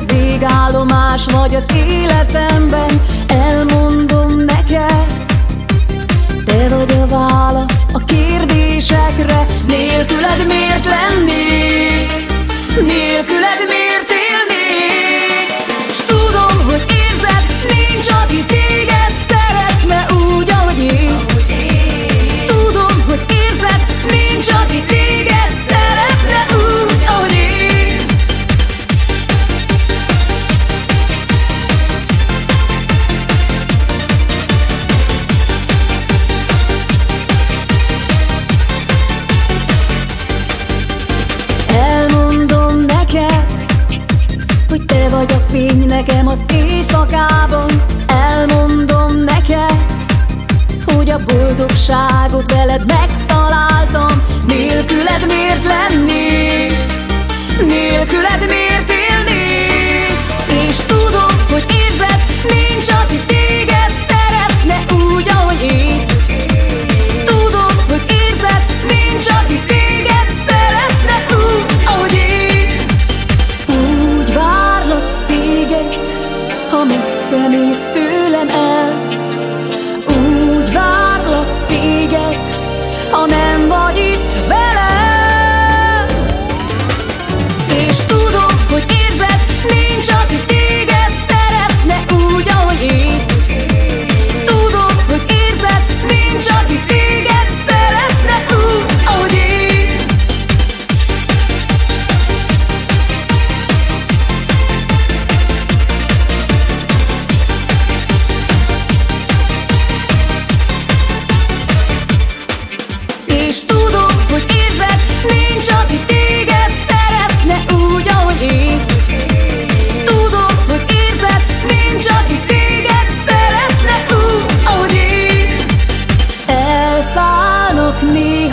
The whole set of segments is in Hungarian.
a végállomás vagy az életemben Elmondom neked fény nekem az éjszakában Elmondom neked, hogy a boldogságot veled megtaláltam.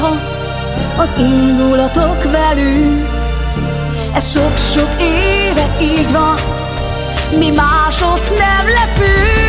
ha az indulatok velünk. Ez sok-sok éve így van, mi mások nem leszünk.